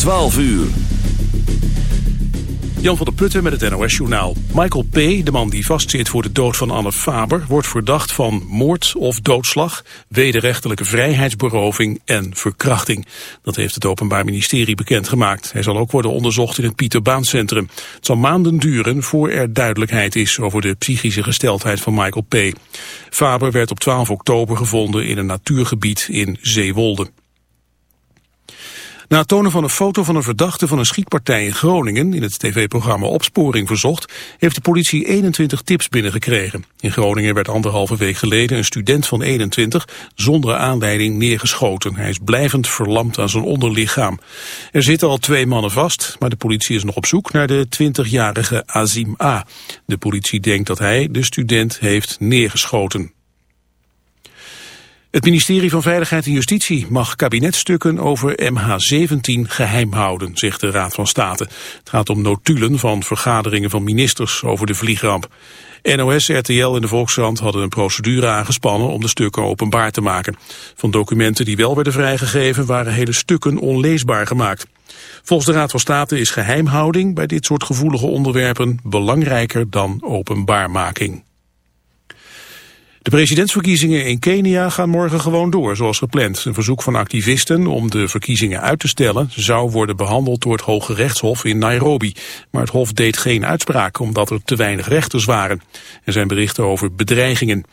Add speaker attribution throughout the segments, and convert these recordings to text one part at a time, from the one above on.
Speaker 1: 12 uur.
Speaker 2: Jan van der Putten met het NOS-journaal. Michael P., de man die vastzit voor de dood van Anne Faber... wordt verdacht van moord of doodslag, wederrechtelijke vrijheidsberoving en verkrachting. Dat heeft het Openbaar Ministerie bekendgemaakt. Hij zal ook worden onderzocht in het Pieter Baan Centrum. Het zal maanden duren voor er duidelijkheid is over de psychische gesteldheid van Michael P. Faber werd op 12 oktober gevonden in een natuurgebied in Zeewolde. Na het tonen van een foto van een verdachte van een schietpartij in Groningen in het tv-programma Opsporing Verzocht, heeft de politie 21 tips binnengekregen. In Groningen werd anderhalve week geleden een student van 21 zonder aanleiding neergeschoten. Hij is blijvend verlamd aan zijn onderlichaam. Er zitten al twee mannen vast, maar de politie is nog op zoek naar de 20-jarige Azim A. De politie denkt dat hij de student heeft neergeschoten. Het ministerie van Veiligheid en Justitie mag kabinetstukken over MH17 geheim houden, zegt de Raad van State. Het gaat om notulen van vergaderingen van ministers over de vliegramp. NOS, RTL en de Volkskrant hadden een procedure aangespannen om de stukken openbaar te maken. Van documenten die wel werden vrijgegeven waren hele stukken onleesbaar gemaakt. Volgens de Raad van State is geheimhouding bij dit soort gevoelige onderwerpen belangrijker dan openbaarmaking. De presidentsverkiezingen in Kenia gaan morgen gewoon door, zoals gepland. Een verzoek van activisten om de verkiezingen uit te stellen... zou worden behandeld door het Hoge Rechtshof in Nairobi. Maar het hof deed geen uitspraak, omdat er te weinig rechters waren. Er zijn berichten over bedreigingen.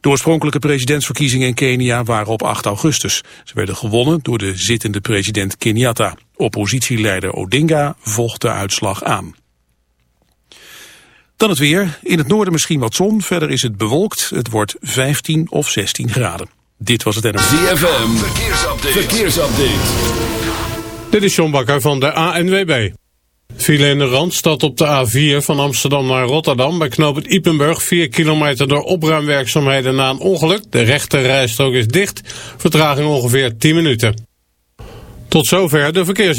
Speaker 2: De oorspronkelijke presidentsverkiezingen in Kenia waren op 8 augustus. Ze werden gewonnen door de zittende president Kenyatta. Oppositieleider Odinga vocht de uitslag aan. Dan het weer. In het noorden misschien wat zon. Verder is het bewolkt. Het wordt 15 of 16 graden. Dit was het NRC.
Speaker 1: ZFM. Verkeersupdate. Verkeersupdate.
Speaker 3: Dit is John Bakker van de ANWB. File in de Randstad op de A4 van Amsterdam naar Rotterdam. Bij knooppunt Ipenburg 4 kilometer door opruimwerkzaamheden na een ongeluk. De rechte rijstrook is dicht. Vertraging ongeveer 10 minuten. Tot zover de verkeers.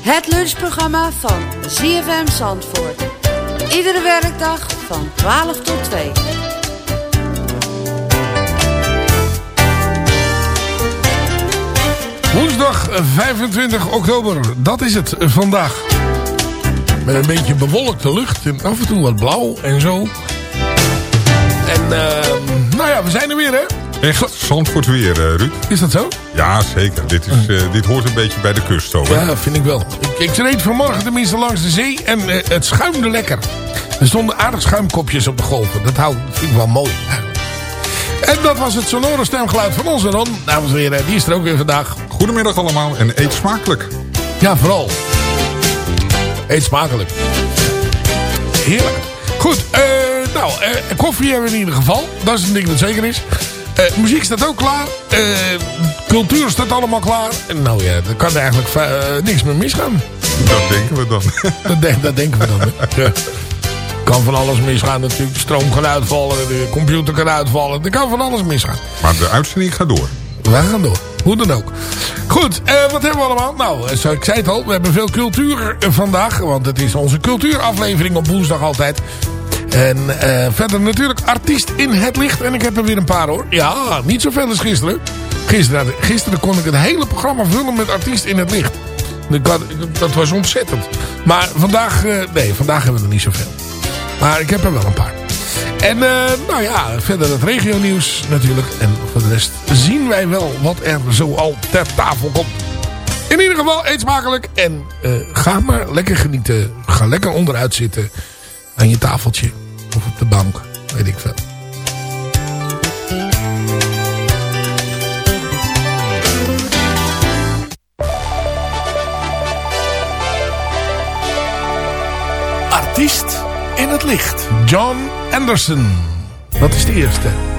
Speaker 4: Het lunchprogramma van ZFM Zandvoort. Iedere werkdag van 12 tot 2.
Speaker 5: Woensdag 25 oktober, dat is het eh, vandaag. Met een beetje bewolkte lucht en af en toe wat blauw en zo. En eh, nou ja, we zijn er weer hè.
Speaker 6: Echt Zandvoort weer, eh, Ruud.
Speaker 5: Is dat zo?
Speaker 6: Ja, zeker. Dit, is, eh, dit hoort een beetje bij de kust, zo. hè?
Speaker 5: Ja, vind ik wel. Ik, ik reed vanmorgen tenminste langs de zee en eh, het schuimde lekker. Er stonden aardig schuimkopjes op de golven. Dat, hou, vind ik wel mooi. En dat was het sonore stemgeluid van onze Ron. Dames en heren, die is er ook weer vandaag.
Speaker 6: Goedemiddag allemaal en eet smakelijk.
Speaker 5: Ja, vooral. Eet smakelijk. Heerlijk. Goed, eh, nou, koffie hebben we in ieder geval. Dat is een ding dat zeker is. Eh, muziek staat ook klaar. Eh, cultuur staat allemaal klaar. En nou ja, er kan eigenlijk eh, niks meer misgaan.
Speaker 6: Dat denken we dan.
Speaker 5: Dat, denk- dat denken we dan. Ja. Kan van alles misgaan natuurlijk. De stroom kan uitvallen, de computer kan uitvallen. Er kan van alles misgaan.
Speaker 6: Maar de uitzending gaat door.
Speaker 5: We gaan door. Hoe dan ook. Goed, wat hebben we allemaal? Nou, eh, zo, ik zei het al, we hebben veel cultuur vandaag. Want het is onze cultuuraflevering op woensdag altijd. En eh, verder natuurlijk artiest in het licht. En ik heb er weer een paar hoor. Ja, niet zoveel als gisteren. Gisteren, gisteren kon ik het hele programma vullen met artiest in het licht. Had- Dat was ontzettend. Maar vandaag, eh, nee, vandaag hebben we er niet zoveel. Maar ik heb er wel een paar. En eh, nou ja, verder het regionieuws natuurlijk. En voor de rest zien wij wel wat er zo al ter tafel komt. In ieder geval, eet smakelijk. En ga maar lekker genieten. Ga lekker onderuit zitten. Aan je tafeltje. Of op de bank. Weet ik veel. Artiest in het licht. John Anderson. Dat is de eerste.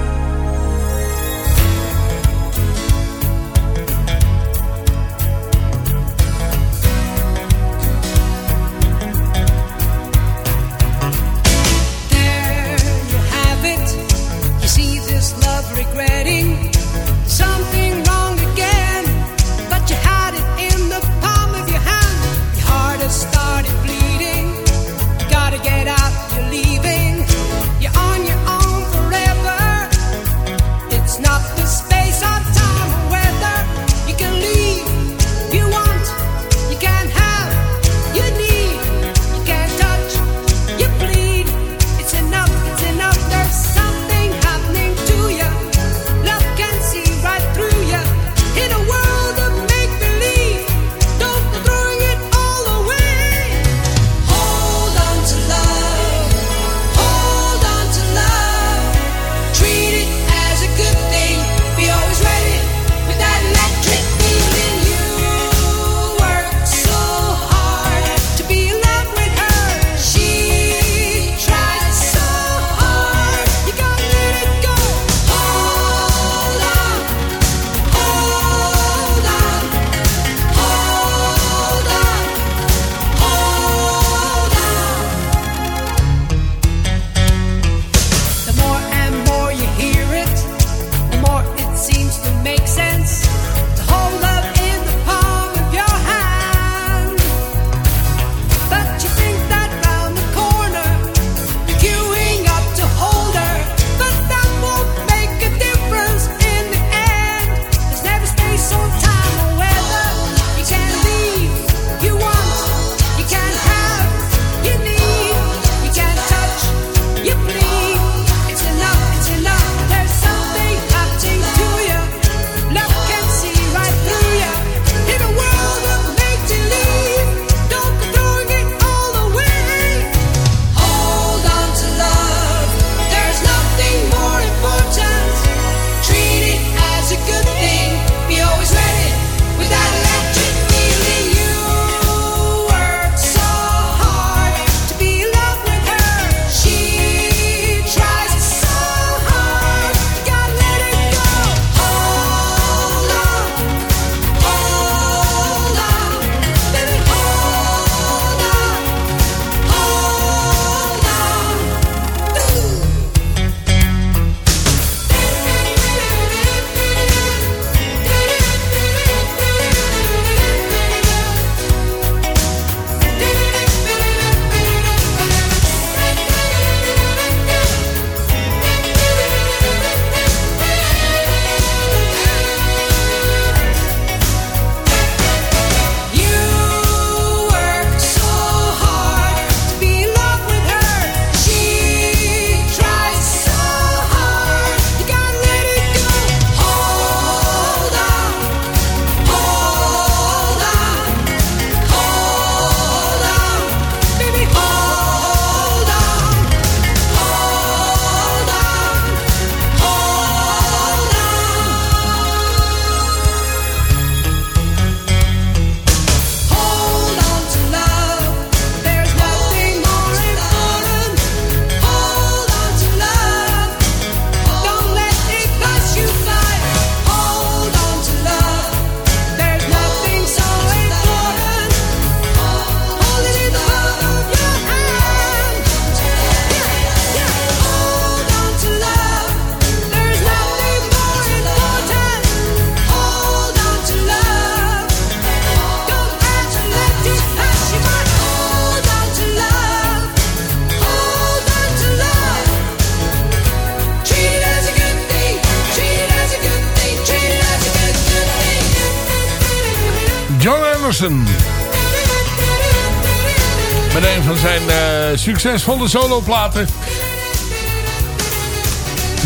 Speaker 5: Succesvolle soloplaten.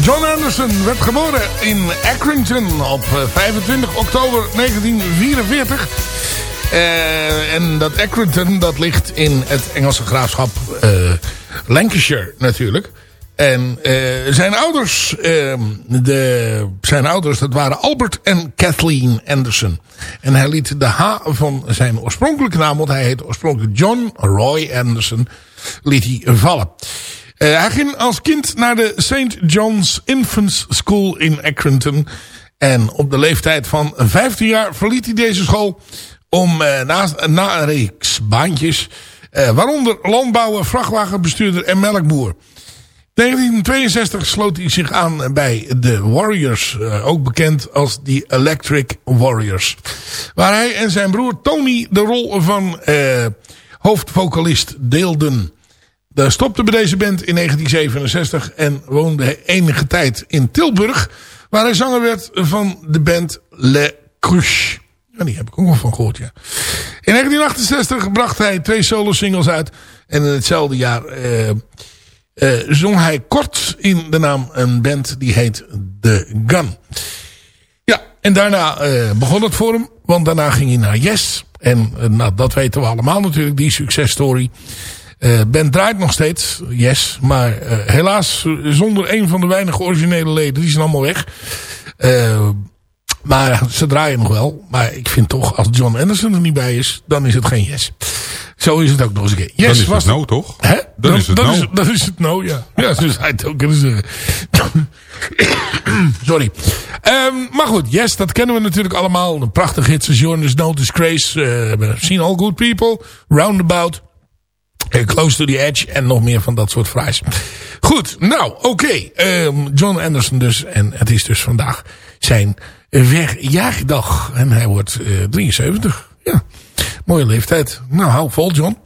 Speaker 5: John Anderson werd geboren in Accrington op eh, 25 oktober 1944. Eh, en dat Accrington dat ligt in het Engelse graafschap eh, Lancashire natuurlijk. En eh, zijn ouders, eh, de, zijn ouders, dat waren Albert en Kathleen Anderson. En hij liet de H van zijn oorspronkelijke naam, want hij heette oorspronkelijk John Roy Anderson, liet hij vallen. Eh, hij ging als kind naar de St. John's Infants School in Accrington. En op de leeftijd van 15 jaar verliet hij deze school om eh, na, na een reeks baantjes, eh, waaronder landbouwer, vrachtwagenbestuurder en melkboer. 1962 sloot hij zich aan bij de Warriors, eh, ook bekend als de Electric Warriors. Waar hij en zijn broer Tony de rol van eh, hoofdvocalist deelden. Daar stopte bij deze band in 1967 en woonde hij enige tijd in Tilburg, waar hij zanger werd van de band Le Cruche. Ja, die heb ik ook nog van gehoord, ja. In 1968 bracht hij twee solo-singles uit. En in hetzelfde jaar eh, zong hij kort in de naam een band die heet The Gun. Ja, en daarna eh, begon het voor hem. Want daarna ging hij naar Yes. En eh, nou, dat weten we allemaal natuurlijk, die successtory. Eh band draait nog steeds, Yes. Maar eh, helaas zonder een van de weinige originele leden. Die zijn allemaal weg. Eh maar ze draaien nog wel. Maar ik vind toch, als John Anderson er niet bij is, dan is het geen yes. Zo is het ook nog eens een keer. Yes
Speaker 6: Dan is
Speaker 5: was
Speaker 6: het no, toch?
Speaker 5: Hè?
Speaker 6: Dan is het
Speaker 5: dan
Speaker 6: no.
Speaker 5: Is, dan is het ja. Ja, zo zou je het ook kunnen zeggen. Sorry. Ehm, maar goed, Yes, dat kennen we natuurlijk allemaal. Een prachtige hits als Jonas No Disgrace. Uh, Seen All Good People. Roundabout. eh, Close to the Edge. En nog meer van dat soort fraais. Goed, nou, oké. Ehm, John Anderson dus. En het is dus vandaag zijn verjaardag. En hij wordt eh 73. Ja, mooie leeftijd. Nou, hou vol, John.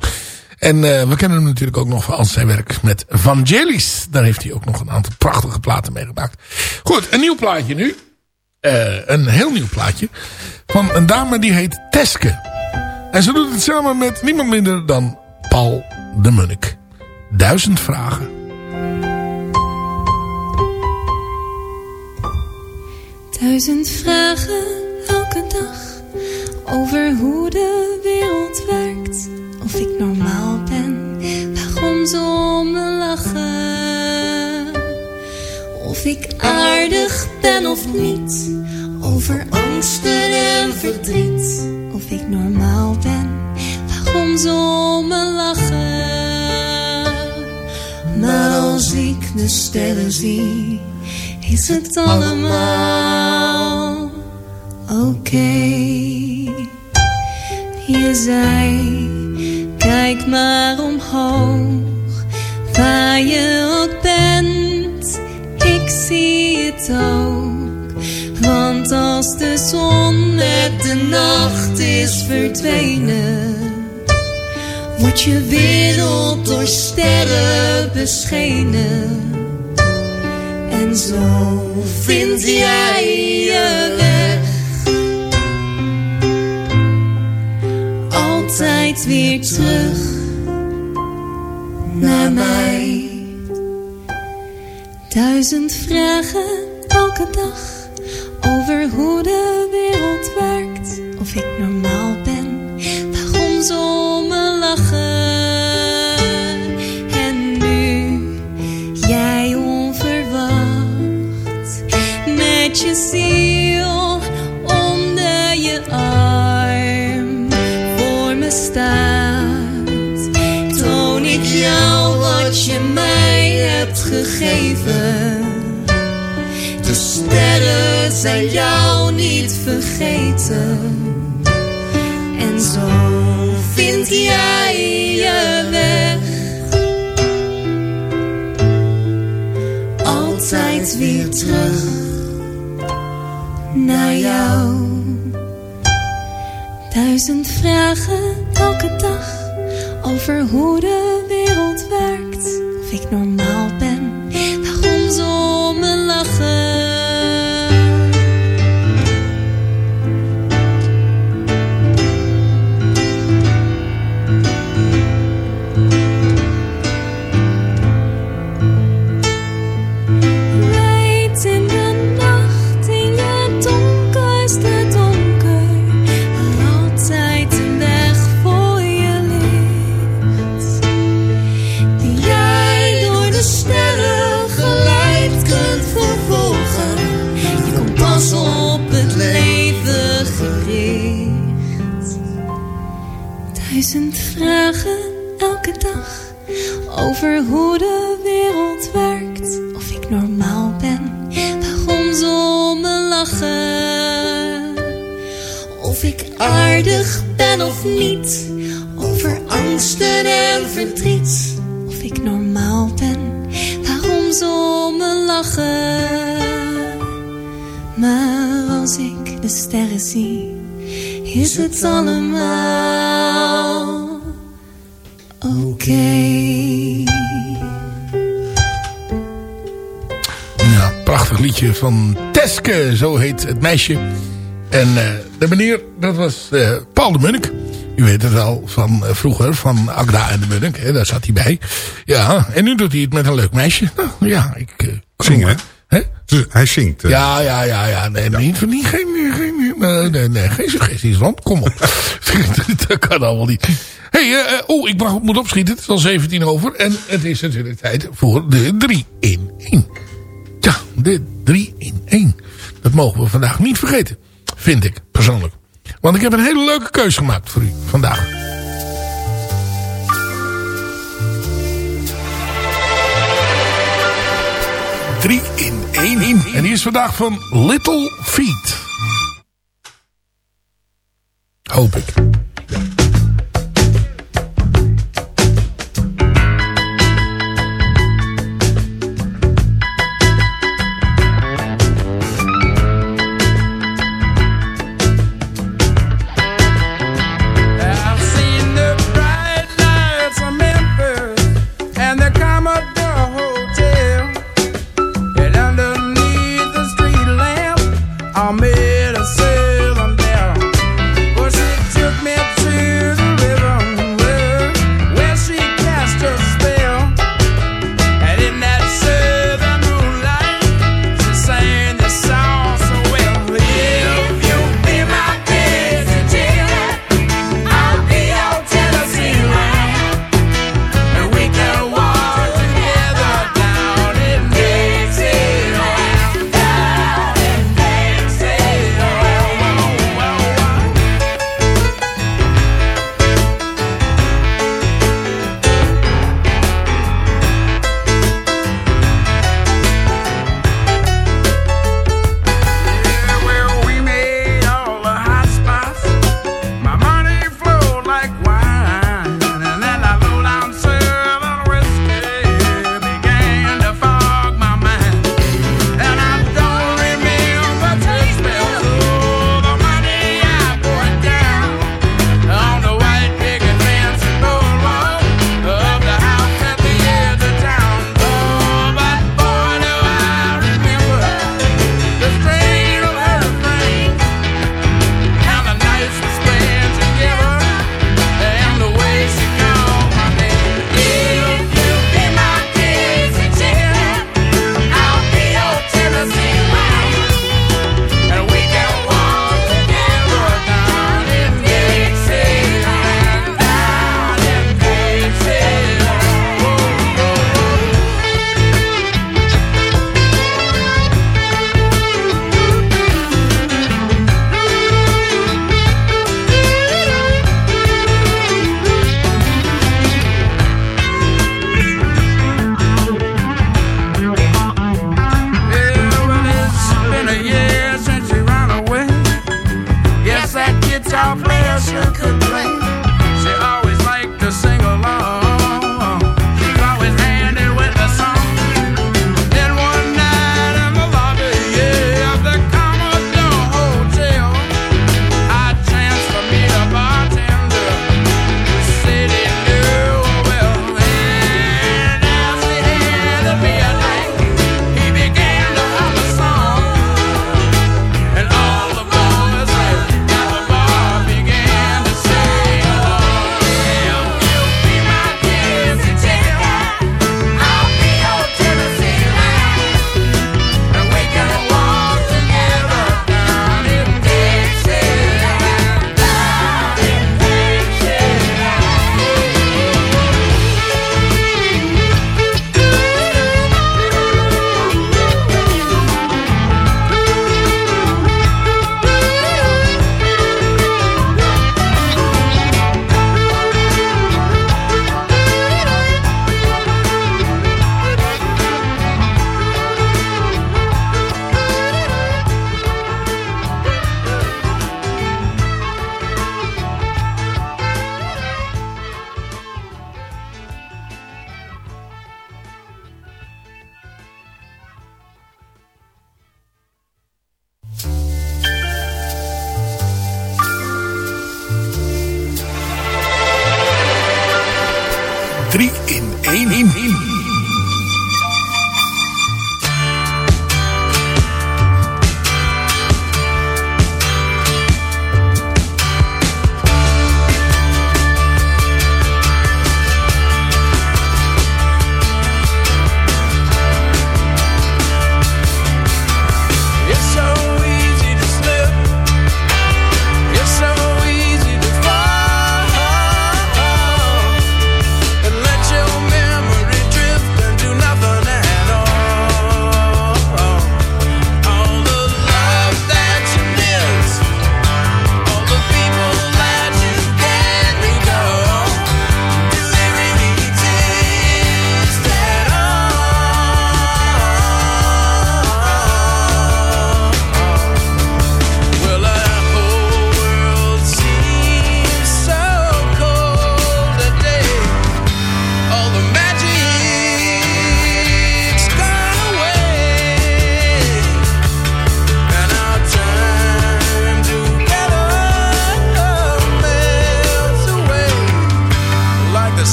Speaker 5: En eh, we kennen hem natuurlijk ook nog van zijn werk met Vangelis. Daar heeft hij ook nog een aantal prachtige platen mee gemaakt. Goed, een nieuw plaatje nu. Eh, een heel nieuw plaatje. Van een dame die heet Teske. En ze doet het samen met niemand minder dan Paul de Munnik. Duizend vragen.
Speaker 7: Duizend vragen elke dag over hoe de wereld werkt. Of ik normaal ben, waarom ze om me lachen. Of ik aardig ben of niet, over angsten en verdriet. Of ik normaal ben, waarom ze om me lachen. Maar als ik de sterren zie, is het allemaal oké. Je zei, kijk maar omhoog, waar je ook bent, ik zie het ook. Want als de zon met de nacht is verdwenen, wordt je wereld door sterren beschenen. En zo vind jij je weg. Weer terug naar mij. Duizend vragen elke dag over hoe de wereld werkt. Of ik normaal ben, waarom ze lachen. Gegeven. De sterren zijn jou niet vergeten. En zo vind jij je weg. Altijd weer terug naar jou. Duizend vragen elke dag over hoe de wereld werkt. Of ik normaal over hoe de wereld werkt. Of ik normaal ben, waarom ze me lachen. Of ik aardig ben of niet, over angsten en verdriet. Of ik normaal ben, waarom ze me lachen. Maar als ik de sterren zie, is het allemaal oké.
Speaker 5: Prachtig liedje van Teske, zo heet het meisje. En eh, de meneer, dat was eh, Paul de Munnik. U weet het wel van eh, vroeger, van Agda en de Munnik. Hè, daar zat hij bij. Ja, en nu doet hij het met een leuk meisje. Nou, ja, ik...
Speaker 6: Zingen, hè?
Speaker 5: Hè?
Speaker 6: Dus hij zingt.
Speaker 5: Ja, ja, ja, ja. Nee, Niet, van niet, geen, geen, nee, nee, nee, geen suggesties, want kom op. dat kan allemaal niet. hey, eh, eh, oh, ik mag, moet opschieten. Het is al 17 over. En het is natuurlijk tijd voor de 3 in 1. De 3 in 1. Dat mogen we vandaag niet vergeten. Vind ik, persoonlijk. Want ik heb een hele leuke keuze gemaakt voor u vandaag. Drie in één in. En die is vandaag van Little Feet. Hoop ik.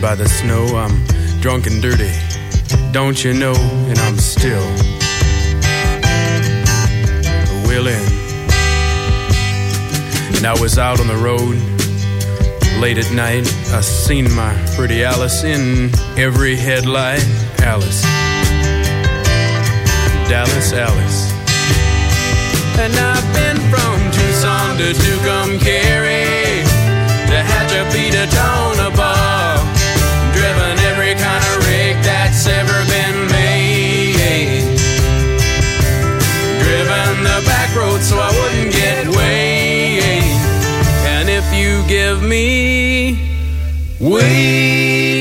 Speaker 8: by the snow. I'm drunk and dirty, don't you know? And I'm still willing. And I was out on the road late at night. I seen my pretty Alice in every headlight. Alice, Dallas, Alice. And I've been from Tucson to Tucumcari to Hatchapeeta Town. give me wings.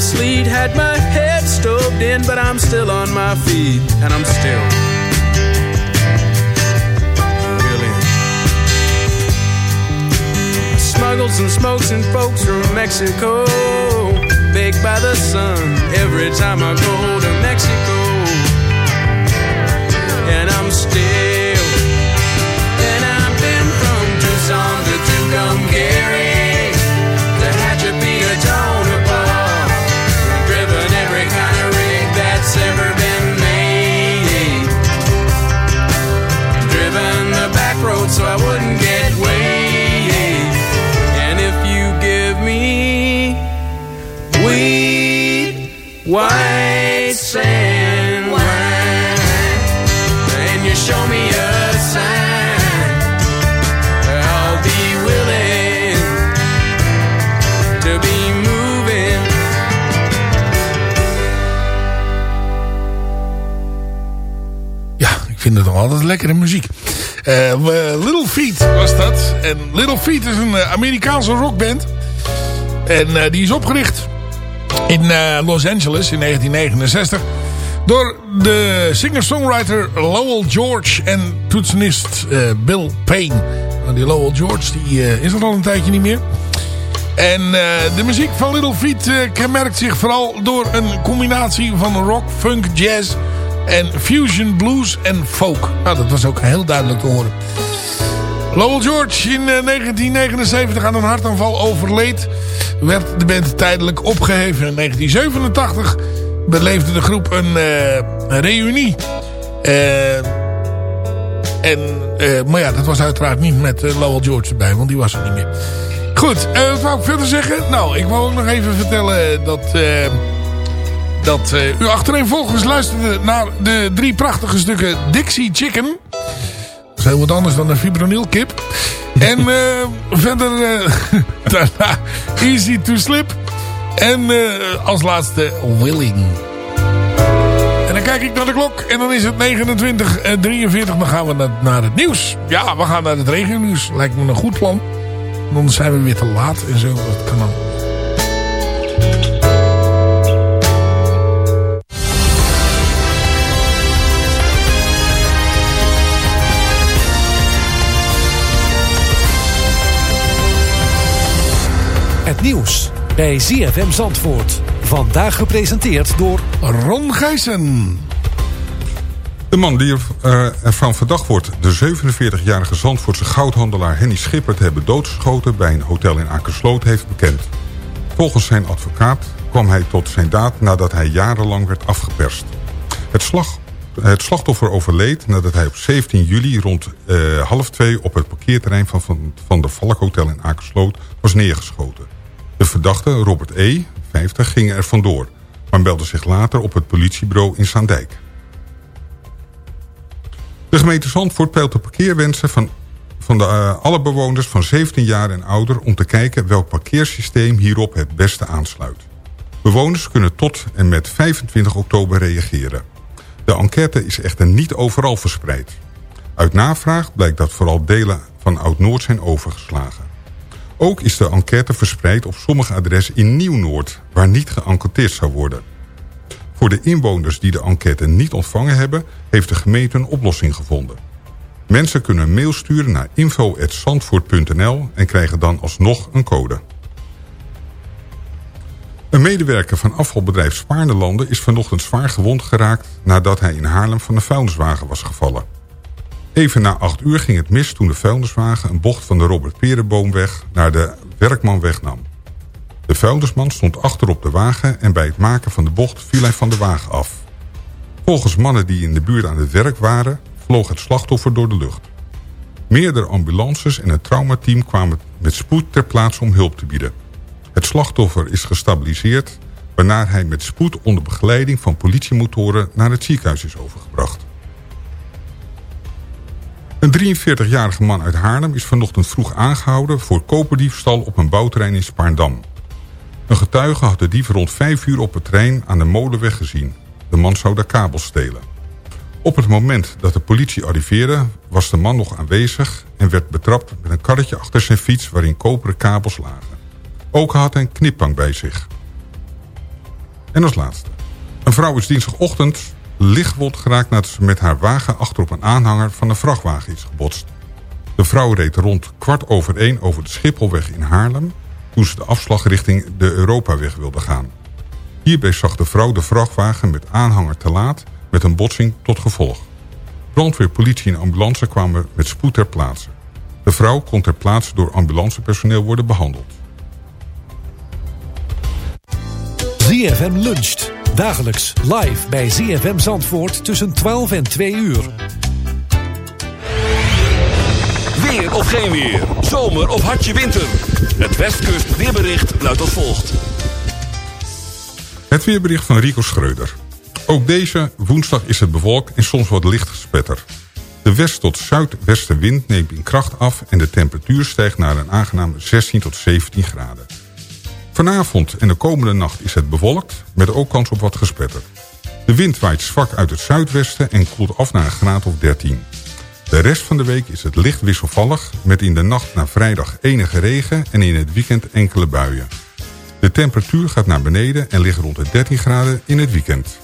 Speaker 8: Sleet, had my head stoved in, but I'm still on my feet, and I'm still smuggled some smokes and folks from Mexico, baked by the sun every time I go to Mexico, and I'm still. So I wouldn't get weighed. And if you give me weed, white sand wine, and you show me a sign, I'll be willing to be moving.
Speaker 5: Ja, ik vind het nog altijd lekkere muziek. Eh, Little Feet was dat. En Little Feet is een eh, Amerikaanse rockband. En eh, die is opgericht in Los Angeles in 1969. Door de singer-songwriter Lowell George en toetsenist Bill Payne. Nou, die Lowell George die, is er al een tijdje niet meer. En de muziek van Little Feet kenmerkt zich vooral door een combinatie van rock, funk, jazz en fusion, blues en folk. Nou, dat was ook heel duidelijk te horen. Lowell George in eh, 1979 aan een hartaanval overleed. Werd de band tijdelijk opgeheven. In 1987 beleefde de groep een, eh, een reunie. Eh, en, eh, maar ja, dat was uiteraard niet met eh, Lowell George erbij, want die was er niet meer. Goed, eh, wat wou ik verder zeggen? Nou, ik wou ook nog even vertellen dat... dat eh, u achtereenvolgens luisterde naar de drie prachtige stukken Dixie Chicken. Dat is heel wat anders dan een fibronil kip. en eh, verder eh, daarna Easy to Slip. En als laatste Willing. En dan kijk ik naar de klok en dan is het 29, eh, 43. Dan gaan we naar, naar het nieuws. Ja, we gaan naar het regionieuws. Lijkt me een goed plan. Anders zijn we weer te laat en zo. Dat kan dan.
Speaker 9: Nieuws bij ZFM Zandvoort. Vandaag gepresenteerd door
Speaker 5: Ron Gijssen.
Speaker 6: De man die eh, ervan verdacht wordt de 47-jarige Zandvoortse goudhandelaar Henny Schipper te hebben doodgeschoten bij een hotel in Akersloot heeft bekend. Volgens zijn advocaat kwam hij tot zijn daad nadat hij jarenlang werd afgeperst. Het, het slachtoffer overleed nadat hij op 17 juli rond eh, half twee op het parkeerterrein van, van, van de Valkhotel in Akersloot was neergeschoten. De verdachte, Robert E., 50, ging er vandoor, maar meldde zich later op het politiebureau in Zaandijk. De gemeente Zandvoort peilt de parkeerwensen van, van de, eh, alle bewoners van 17 jaar en ouder... om te kijken welk parkeersysteem hierop het beste aansluit. Bewoners kunnen tot en met 25 oktober reageren. De enquête is echter niet overal verspreid. Uit navraag blijkt dat vooral delen van Oud-Noord zijn overgeslagen. Ook is de enquête verspreid op sommige adressen in Nieuw-Noord... waar niet geënquêteerd zou worden. Voor de inwoners die de enquête niet ontvangen hebben... heeft de gemeente een oplossing gevonden. Mensen kunnen een mail sturen naar info.zandvoort.nl... en krijgen dan alsnog een code. Een medewerker van afvalbedrijf Spaarnelanden... is vanochtend zwaar gewond geraakt... nadat hij in Haarlem van een vuilniswagen was gevallen. Even na 8 uur ging het mis toen de vuilniswagen... een bocht van de Robert Perenboomweg naar de Werkmanweg nam. De vuilnisman stond achter op de wagen en bij het maken van de bocht viel hij van de wagen af. Volgens mannen die in de buurt aan het werk waren, vloog het slachtoffer door de lucht. Meerdere ambulances en het traumateam kwamen met spoed ter plaatse om hulp te bieden. Het slachtoffer is gestabiliseerd, waarna hij met spoed onder begeleiding van politiemotoren naar het ziekenhuis is overgebracht. Een 43-jarige man uit Haarlem is vanochtend vroeg aangehouden voor koperdiefstal op een bouwterrein in Spaarndam. Een getuige had de dief rond 5 uur op het terrein aan de molenweg gezien. De man zou daar kabels stelen. Op het moment dat de politie arriveerde was de man nog aanwezig... en werd betrapt met een karretje achter zijn fiets waarin koperen kabels lagen. Ook had hij een knipbank bij zich. En als laatste. Een vrouw is dinsdagochtend lichtwond geraakt nadat ze met haar wagen achterop een aanhanger van een vrachtwagen is gebotst. De vrouw reed rond kwart over één over de Schipholweg in Haarlem... toen ze de afslag richting de Europaweg wilde gaan. Hierbij zag de vrouw de vrachtwagen met aanhanger te laat... met een botsing tot gevolg. Brandweer, politie en ambulance kwamen met spoed ter plaatse. De vrouw kon ter plaatse door ambulancepersoneel worden behandeld.
Speaker 9: ZFM luncht. Dagelijks live bij ZFM Zandvoort tussen 12 en 2 uur.
Speaker 1: Weer of geen weer. Zomer of hartje winter. Het Westkust weerbericht luidt als volgt.
Speaker 6: Het weerbericht van Rico Schreuder. Ook deze woensdag is het bewolkt en soms wat licht gespetter. De west- tot zuidwestenwind neemt in kracht af... en de temperatuur stijgt naar een aangename 16 tot 17 graden. Vanavond en de komende nacht is het bewolkt... met ook kans op wat gespetter. De wind waait zwak uit het zuidwesten en koelt af naar een graad of 13. De rest van de week is het licht wisselvallig... met in de nacht naar vrijdag enige regen en in het weekend enkele buien. De temperatuur gaat naar beneden en ligt rond de 13 graden in het weekend.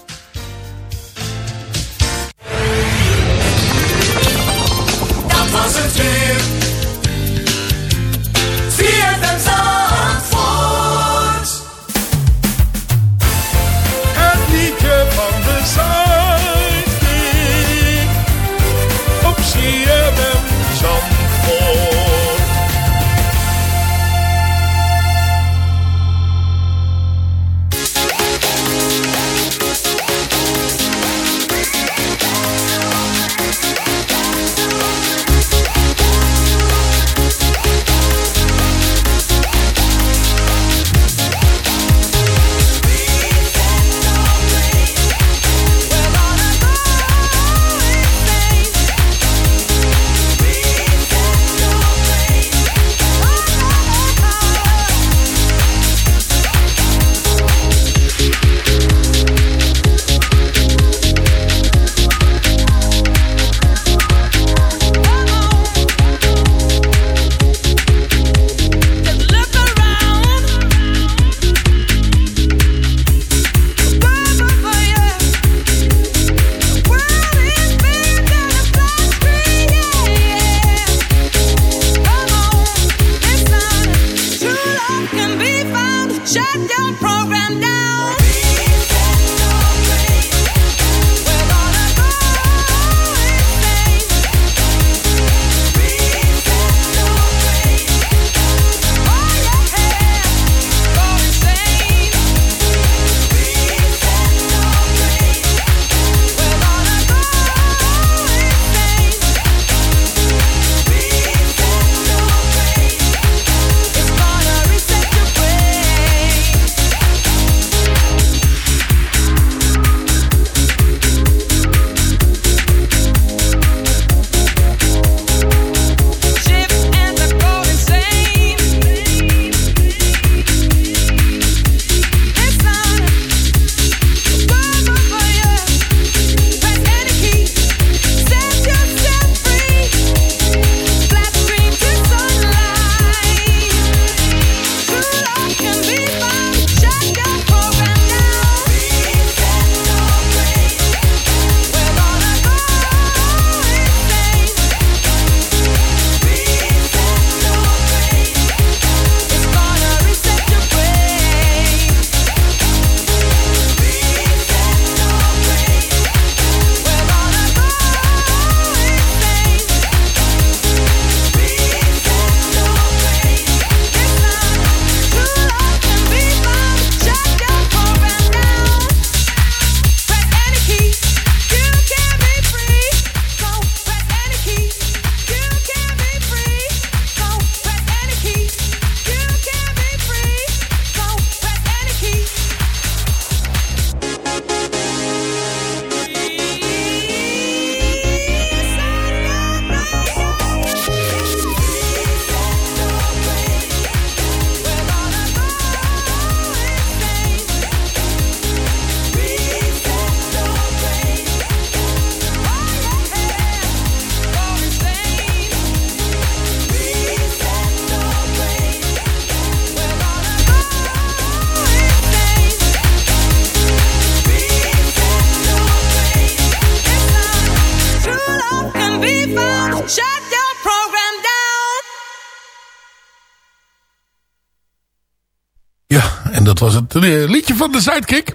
Speaker 10: Dat was het
Speaker 5: eh, liedje van de Sidekick.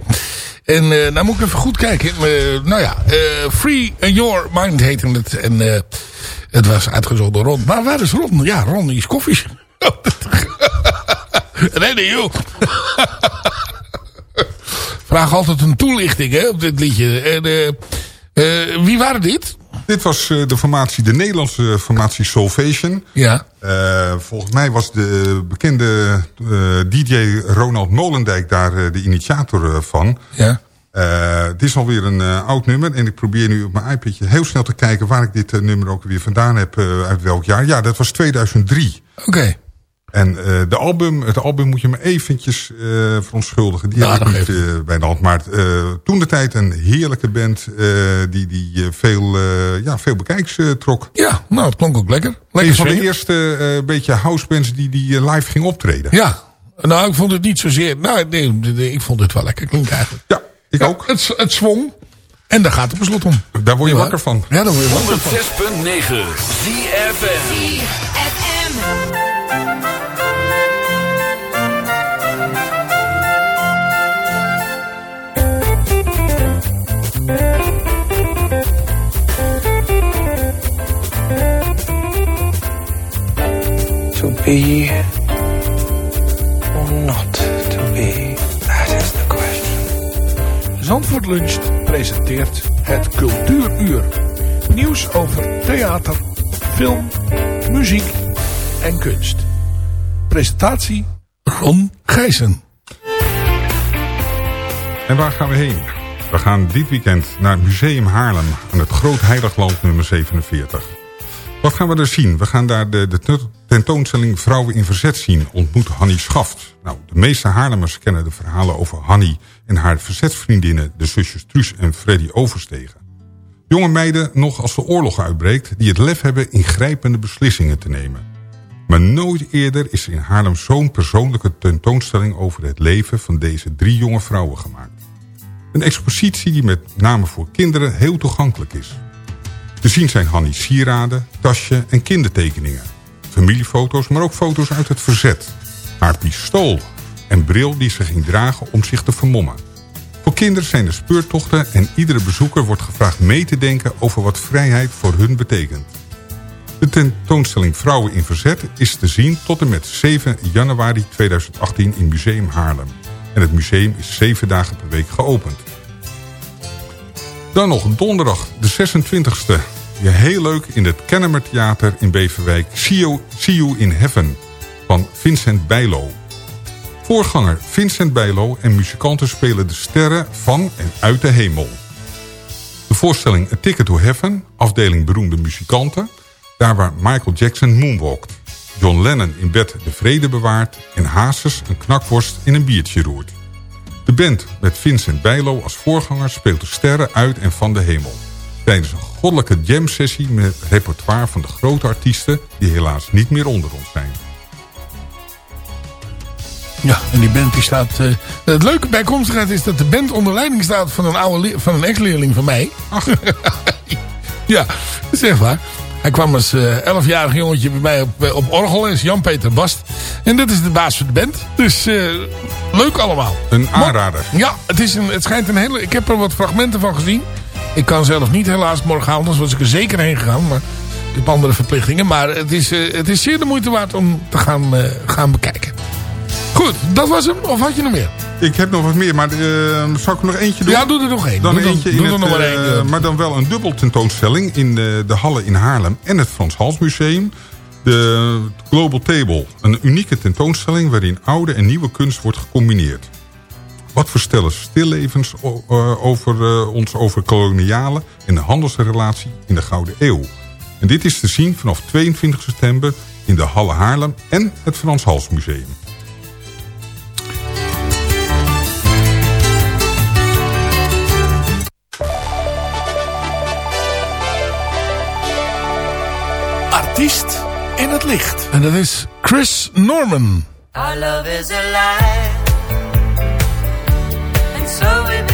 Speaker 5: En eh nou moet ik even goed kijken. Eh, nou ja, eh, Free Your Mind heette het. En het was uitgezocht door Ron. Maar waar is Ron? Ja, Ron is koffie. nee, joh. Vraag altijd een toelichting hè, op dit liedje. En, wie waren dit?
Speaker 6: Dit was eh, de formatie, de Nederlandse formatie Solvation.
Speaker 5: Ja.
Speaker 6: Eh, volgens mij was de bekende eh, DJ Ronald Molendijk daar de initiator van.
Speaker 5: Ja.
Speaker 6: Het is alweer een oud nummer. En ik probeer nu op mijn iPadje heel snel te kijken... waar ik dit nummer ook weer vandaan heb. uit welk jaar. Ja, dat was 2003.
Speaker 5: Oké.
Speaker 6: En eh, de album, het album moet je me eventjes eh, verontschuldigen. Die
Speaker 5: Ja,
Speaker 6: heb ik niet eh, bij de hand. Maar eh, toen de tijd een heerlijke band... eh, die, die eh, veel, eh, ja, veel bekijks eh, trok.
Speaker 5: Ja, nou, het klonk ook lekker. Lekker
Speaker 6: Een van de eerste eh, beetje housebands die, die live ging optreden.
Speaker 5: Ja. Nou, ik vond het niet zozeer... Nou, nee, nee, ik vond het wel lekker klinken eigenlijk.
Speaker 6: Ja, ik ook.
Speaker 5: Het, het zwong. En daar gaat het beslot om.
Speaker 6: Daar word je
Speaker 5: Ja.
Speaker 6: wakker van.
Speaker 5: Ja, daar word je wakker van.
Speaker 1: 106.9 ZFM.
Speaker 11: To be or not to be, that is the question.
Speaker 5: Zandvoort Luncht presenteert het Cultuuruur. Nieuws over theater, film, muziek en kunst. Presentatie Ron Gijzen.
Speaker 6: En waar gaan we heen? We gaan dit weekend naar Museum Haarlem aan het Groot Heiligland nummer 47. Wat gaan we er zien? We gaan daar de, de tentoonstelling Vrouwen in Verzet zien. Ontmoet Hannie Schaft. Nou, de meeste Haarlemmers kennen de verhalen over Hannie... en haar verzetsvriendinnen, de zusjes Truus en Freddy Overstegen. Jonge meiden nog als de oorlog uitbreekt... die het lef hebben ingrijpende beslissingen te nemen. Maar nooit eerder is in Haarlem zo'n persoonlijke tentoonstelling... over het leven van deze drie jonge vrouwen gemaakt. Een expositie die met name voor kinderen heel toegankelijk is. Te zien zijn Hannie sieraden, tasje en kindertekeningen. Familiefoto's, maar ook foto's uit het verzet. Haar pistool en bril die ze ging dragen om zich te vermommen. Voor kinderen zijn er speurtochten en iedere bezoeker wordt gevraagd mee te denken over wat vrijheid voor hun betekent. De tentoonstelling Vrouwen in Verzet is te zien tot en met 7 januari 2018 in Museum Haarlem. En het museum is 7 dagen per week geopend. Dan nog donderdag de 26e. Ja, heel leuk in het Kennemer Theater in Beverwijk. See you, See you in Heaven van Vincent Bijlo. Voorganger Vincent Bijlo en muzikanten spelen de sterren van en uit de hemel. De voorstelling A Ticket to Heaven, afdeling beroemde muzikanten. Daar waar Michael Jackson moonwalkt. John Lennon in bed de vrede bewaart... en Hazes een knakworst in een biertje roert. De band met Vincent Bijlo als voorganger speelt de sterren uit en van de hemel. Tijdens een goddelijke jam-sessie met repertoire van de grote artiesten... die helaas niet meer onder ons zijn.
Speaker 5: Ja, en die band die staat... eh, het leuke bijkomstigheid is dat de band onder leiding staat van een, oude van een ex-leerling van mij. ja, dat is echt waar. Hij kwam als eh 11-jarig jongetje bij mij op, eh, op orgel. is Jan-Peter Bast. En dat is de baas van de band. Dus eh, leuk allemaal.
Speaker 6: Een aanrader.
Speaker 5: Ja, het, is een, het schijnt een hele... Ik heb er wat fragmenten van gezien. Ik kan zelf niet helaas morgen anders was ik er zeker heen gegaan. Maar ik heb andere verplichtingen. Maar het is, het is zeer de moeite waard om te gaan, gaan bekijken. Goed, dat was hem. Of had je nog meer?
Speaker 6: Ik heb nog wat meer, maar eh, zal ik er nog eentje doen?
Speaker 5: Ja, doe er nog één.
Speaker 6: Dan
Speaker 5: Doe dan-
Speaker 6: eentje
Speaker 5: doe
Speaker 6: in
Speaker 5: er
Speaker 6: het,
Speaker 5: nog maar
Speaker 6: eh,
Speaker 5: één,
Speaker 6: maar dan wel een dubbel tentoonstelling in de, de Hallen in Haarlem en het Frans Hals Museum. De Global Table, een unieke tentoonstelling waarin oude en nieuwe kunst wordt gecombineerd. Wat verstellen stillevens eh, over, eh, ons over koloniale en de handelsrelatie in de Gouden Eeuw. En dit is te zien vanaf 22 september in de Halle Haarlem en het Frans Hals Museum.
Speaker 5: Artiest in het licht. En dat is Chris Norman.
Speaker 12: Our love is a lie. And so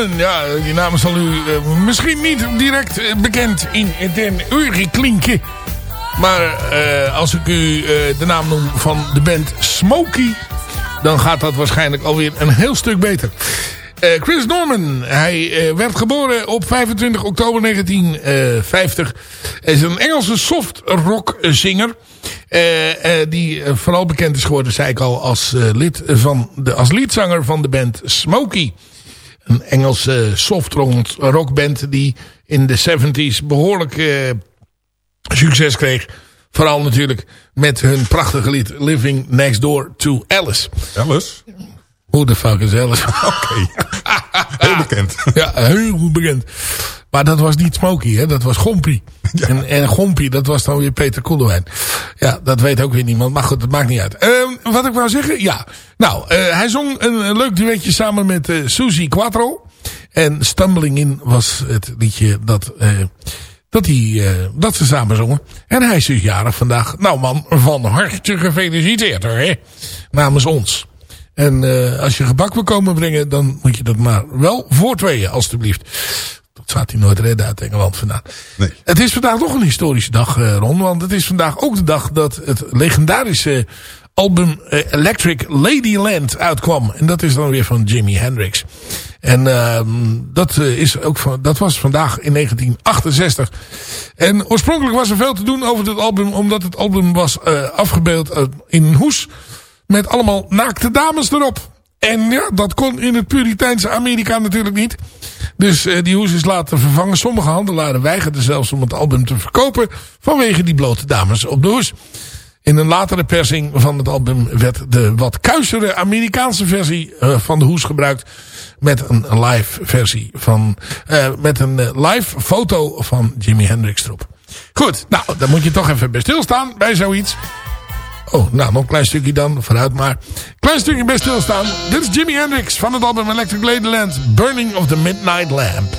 Speaker 5: Ja, die naam zal u eh, misschien niet direct eh, bekend in den oren klinken. Maar eh, als ik u de naam noem van de band Smokey... dan gaat dat waarschijnlijk alweer een heel stuk beter. Chris Norman, hij werd geboren op 25 oktober 1950. Hij is een Engelse soft rock zinger. die vooral bekend is geworden, zei ik al, als, lid van de, als liedzanger van de band Smokey. Een Engelse soft rockband die in de 70s behoorlijk eh, succes kreeg. Vooral natuurlijk met hun prachtige lied Living Next Door to Alice.
Speaker 6: Alice?
Speaker 5: Hoe de fuck is Alice?
Speaker 6: Oké. Heel bekend.
Speaker 5: Ja, heel goed bekend. Maar dat was niet Smokey, hè? dat was Gompie. En, en Gompie, dat was dan weer Peter Koelewijn. Ja, dat weet ook weer niemand. Maar goed, dat maakt niet uit. Ehm, wat ik wou zeggen, ja. Nou, eh, hij zong een, een leuk duetje samen met eh Suzy Quattro. En Stumbling In was het liedje dat, eh, dat, die, eh, dat ze samen zongen. En hij is dus jarig vandaag. Nou man, van harte gefeliciteerd hoor, hè? Namens ons. En eh, als je gebak wil komen brengen, dan moet je dat maar wel voor tweeën, alstublieft. Dat gaat hij nooit redden uit Engeland vandaan.
Speaker 6: Nee.
Speaker 5: Het is vandaag nog een historische dag, eh, Ron. Want het is vandaag ook de dag dat het legendarische album eh, Electric Ladyland uitkwam. En dat is dan weer van Jimi Hendrix. En ehm, dat, eh, is ook van, dat was vandaag in 1968. En oorspronkelijk was er veel te doen over dit album. Omdat het album was eh, afgebeeld in een hoes. Met allemaal naakte dames erop. En ja, dat kon in het Puriteinse Amerika natuurlijk niet. Dus eh, die hoes is laten vervangen. Sommige handelaren weigerden zelfs om het album te verkopen. Vanwege die blote dames op de hoes. In een latere persing van het album werd de wat kuisere Amerikaanse versie eh, van de hoes gebruikt. Met een live versie van, eh, met een live foto van Jimi Hendrix erop. Goed, nou, dan moet je toch even bij stilstaan bij zoiets. Oh, nou, nog een klein stukje dan. Vooruit maar. Klein stukje bij stilstaan. Dit is Jimi Hendrix van het album Electric Ladyland. Burning of the Midnight Lamp.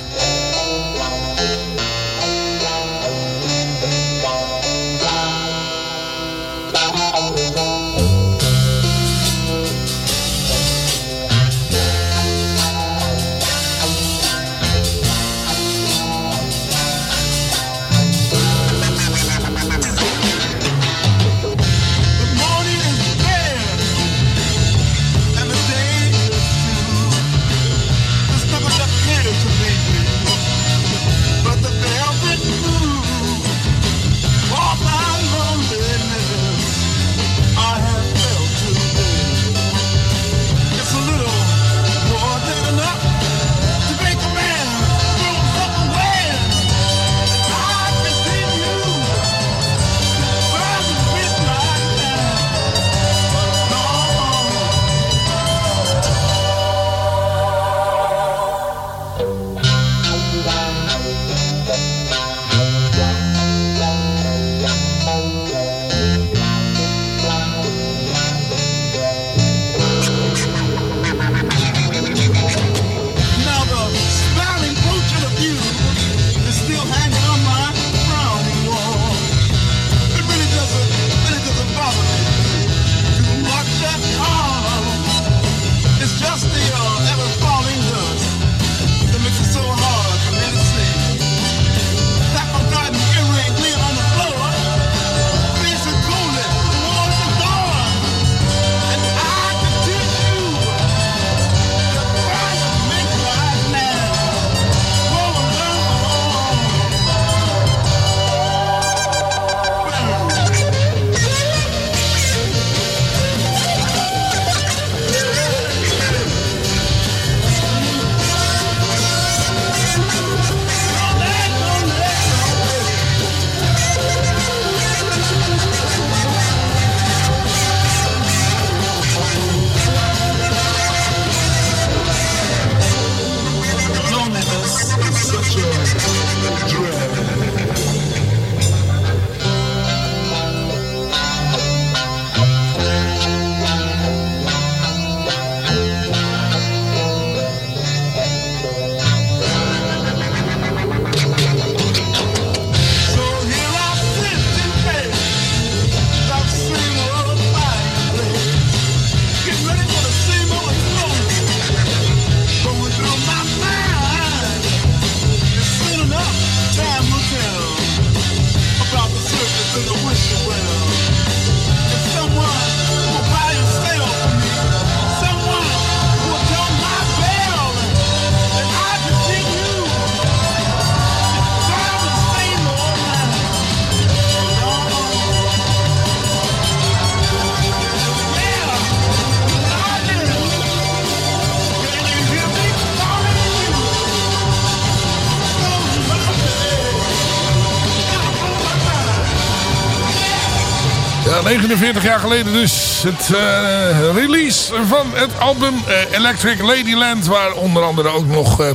Speaker 5: 49 jaar geleden dus het eh, release van het album eh, Electric Ladyland. Waar onder andere ook nog... eh,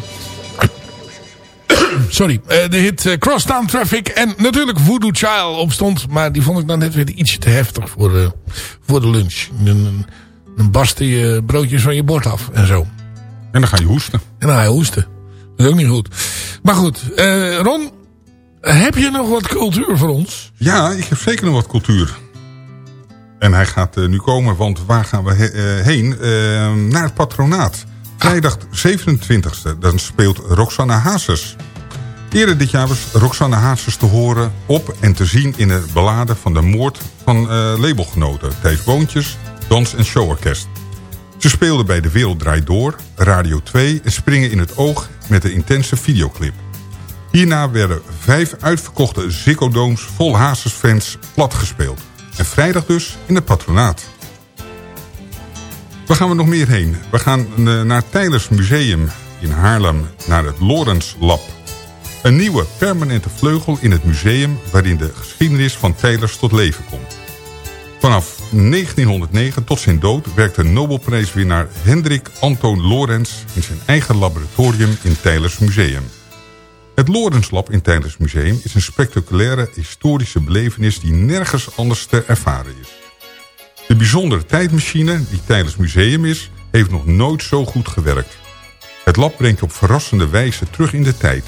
Speaker 5: sorry, de hit Crosstown Traffic en natuurlijk Voodoo Child op stond. Maar die vond ik dan net weer ietsje te heftig voor, voor de lunch. Dan, dan barsten je broodjes van je bord af en zo.
Speaker 6: En dan ga je hoesten.
Speaker 5: En dan ga je hoesten. Dat is ook niet goed. Maar goed, Ron, heb je nog wat cultuur voor ons?
Speaker 6: Ja, ik heb zeker nog wat cultuur. En hij gaat eh, nu komen, want waar gaan we eh, heen? Eh, naar het patronaat. Vrijdag 27e, dan speelt Roxanne Hazes. Eerder dit jaar was Roxanne Hazes te horen op en te zien in de ballade van de moord van eh, labelgenoten Thijs Boontjes, Dans en Showorkest. Ze speelden bij De Wereld Draait Door, Radio 2 en Springen in het Oog met een intense videoclip. Hierna werden vijf uitverkochte Ziggo vol Hazes-fans platgespeeld. En vrijdag dus in het patronaat. Waar gaan we nog meer heen? We gaan eh, naar Tijlers Museum in Haarlem, naar het Lorens Lab. Een nieuwe permanente vleugel in het museum... waarin de geschiedenis van Tijlers tot leven komt. Vanaf 1909 tot zijn dood werkte Nobelprijswinnaar Hendrik Antoon Lorentz... in zijn eigen laboratorium in Tijlers Museum. Het Lorenslab in Tijlers Museum is een spectaculaire historische belevenis... die nergens anders te ervaren is. De bijzondere tijdmachine die Tijlers Museum is... heeft nog nooit zo goed gewerkt. Het lab brengt op verrassende wijze terug in de tijd.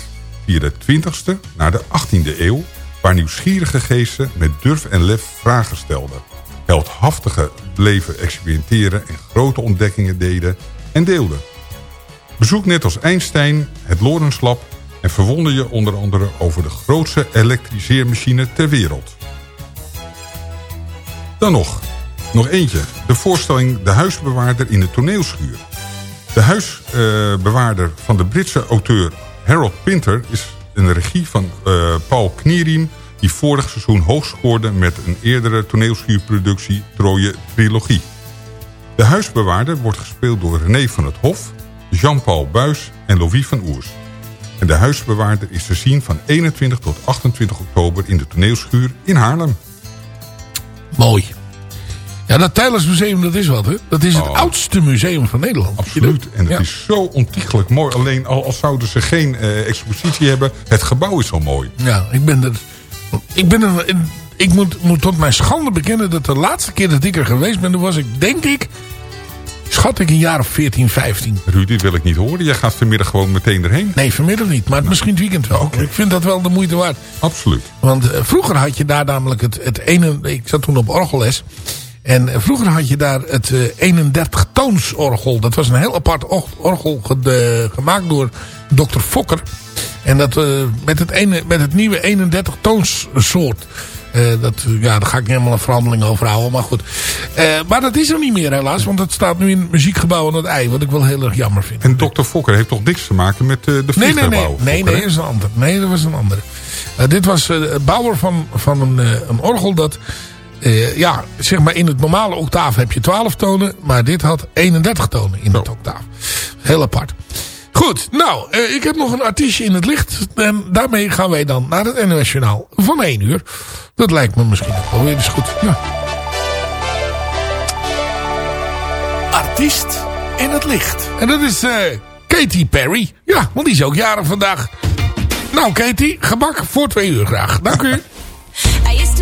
Speaker 6: Via de 20e naar de 18e eeuw... waar nieuwsgierige geesten met durf en lef vragen stelden. Heldhaftige bleven experimenteren en grote ontdekkingen deden en deelden. Bezoek net als Einstein het Lorenslab... en verwonder je onder andere over de grootste elektriseermachine ter wereld. Dan nog, nog eentje. De voorstelling De Huisbewaarder in de toneelschuur. De huisbewaarder van de Britse auteur Harold Pinter... is een regie van eh, Paul Knieriem... die vorig seizoen hoog scoorde met een eerdere toneelschuurproductie... Troje Trilogie. De huisbewaarder wordt gespeeld door René van het Hof... Jean-Paul Buis en Louis van Oers. En de huisbewaarder is te zien van 21 tot 28 oktober... in de toneelschuur in Haarlem.
Speaker 5: Mooi. Ja, dat Tijlersmuseum, dat is wat, hè? Dat is het oudste museum van Nederland.
Speaker 6: Absoluut. En het is zo ontiegelijk mooi. Alleen al, al zouden ze geen eh, expositie hebben... het gebouw is zo mooi.
Speaker 5: Ja, ik ben er... Ik ben er... Ik moet, moet tot mijn schande bekennen dat de laatste keer dat ik er geweest ben... toen was ik, denk ik... Schat ik een jaar of 14, 15.
Speaker 6: Ruud, dit wil ik niet horen. Jij gaat vanmiddag gewoon meteen erheen.
Speaker 5: Nee, vanmiddag niet. Maar misschien het weekend wel. Ik vind dat wel de moeite waard.
Speaker 6: Absoluut.
Speaker 5: Want eh, vroeger had je daar namelijk het, het ene... Ik zat toen op orgelles. En eh, vroeger had je daar het eh, 31-toonsorgel. Dat was een heel apart or- orgel ge- gemaakt door Dr. Fokker. En dat met, het ene, met het nieuwe 31-toonssoort. Eh, dat, eh, ja, daar ga ik niet helemaal een verhandeling over houden. Maar goed. Eh, maar dat is er niet meer helaas. Want het staat nu in het muziekgebouw aan het ei. Wat ik wel heel erg jammer vind.
Speaker 6: En dokter Fokker heeft toch niks te maken met eh, de
Speaker 5: Nee, nee,
Speaker 6: vliegtuigbouw?
Speaker 5: nee. Nee,
Speaker 6: Fokker,
Speaker 5: nee,
Speaker 6: hè?
Speaker 5: dat is een ander. Nee, dat was een andere. Dit was de bouwer van, van een, een orgel dat... ja, zeg maar in het normale octaaf heb je 12 tonen. Maar dit had 31 tonen in het octaaf. Heel apart. Goed, nou, eh, ik heb nog een artiestje in het licht. En daarmee gaan wij dan naar het NOS Journaal van 1 uur. Dat lijkt me misschien ook wel weer eens goed. Ja. Artiest in het licht. En dat is eh, Katy Perry. Ja, want die is ook jarig vandaag. Nou, Katy, gebak voor twee uur graag. Dank u.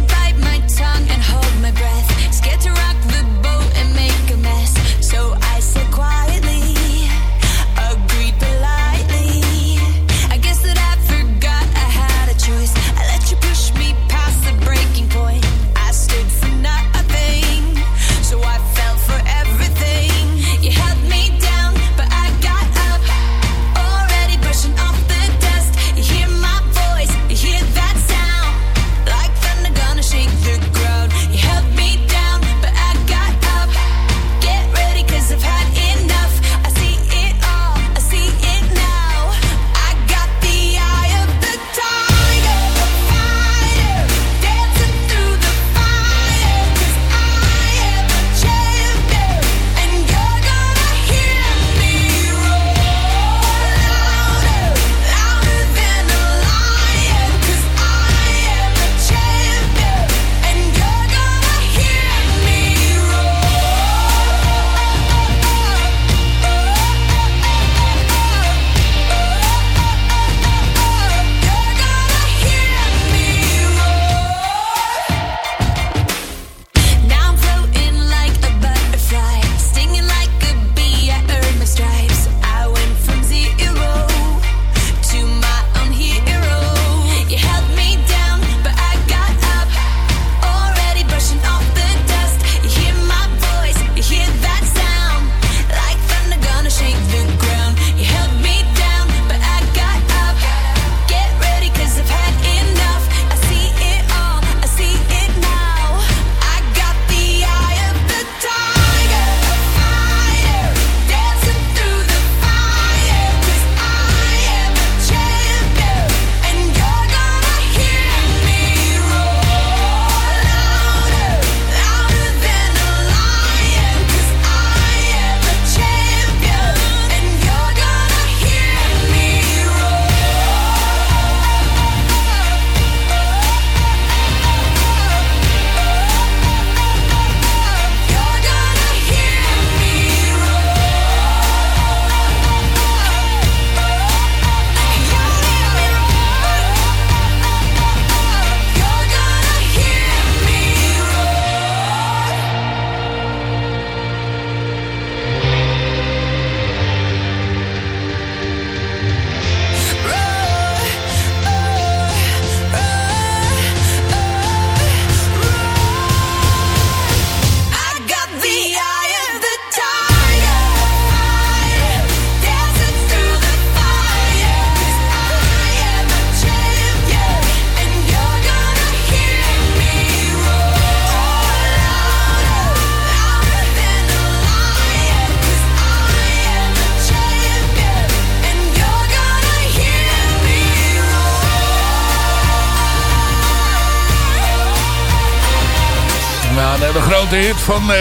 Speaker 5: grote hit van eh,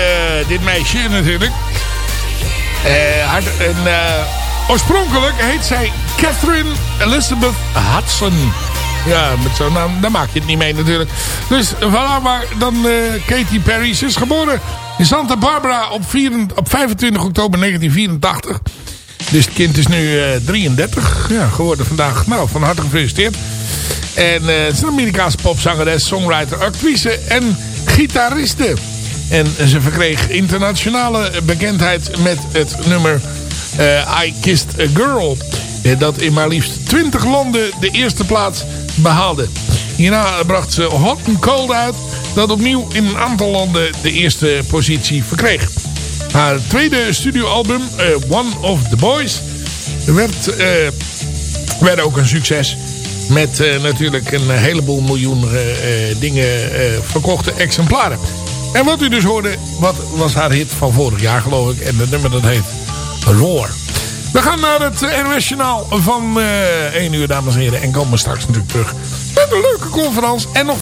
Speaker 5: dit meisje natuurlijk. Eh, haar- en, eh, oorspronkelijk heet zij Catherine Elizabeth Hudson. Ja, met zo'n naam, daar maak je het niet mee natuurlijk. Dus voilà, maar dan Katy Perry. Ze is geboren in Santa Barbara op, 4 op 25 oktober 1984. Dus het kind is nu eh, 33 ja, geworden vandaag. Nou, van harte gefeliciteerd. En eh, het is een Amerikaanse popzangeres, songwriter, actrice en gitariste. En ze verkreeg internationale bekendheid met het nummer eh, I Kissed a Girl. Dat in maar liefst 20 landen de eerste plaats behaalde. Hierna bracht ze Hot and Cold uit. Dat opnieuw in een aantal landen de eerste positie verkreeg. Haar tweede studioalbum, eh, One of the Boys, werd, eh, werd ook een succes. Met natuurlijk een heleboel miljoen dingen verkochte exemplaren. En wat u dus hoorde, wat was haar hit van vorig jaar geloof ik. En het nummer dat heet Roar. We gaan naar het eh, NOS van eh 1 uur dames en heren. En komen straks natuurlijk terug met een leuke conferentie. En nog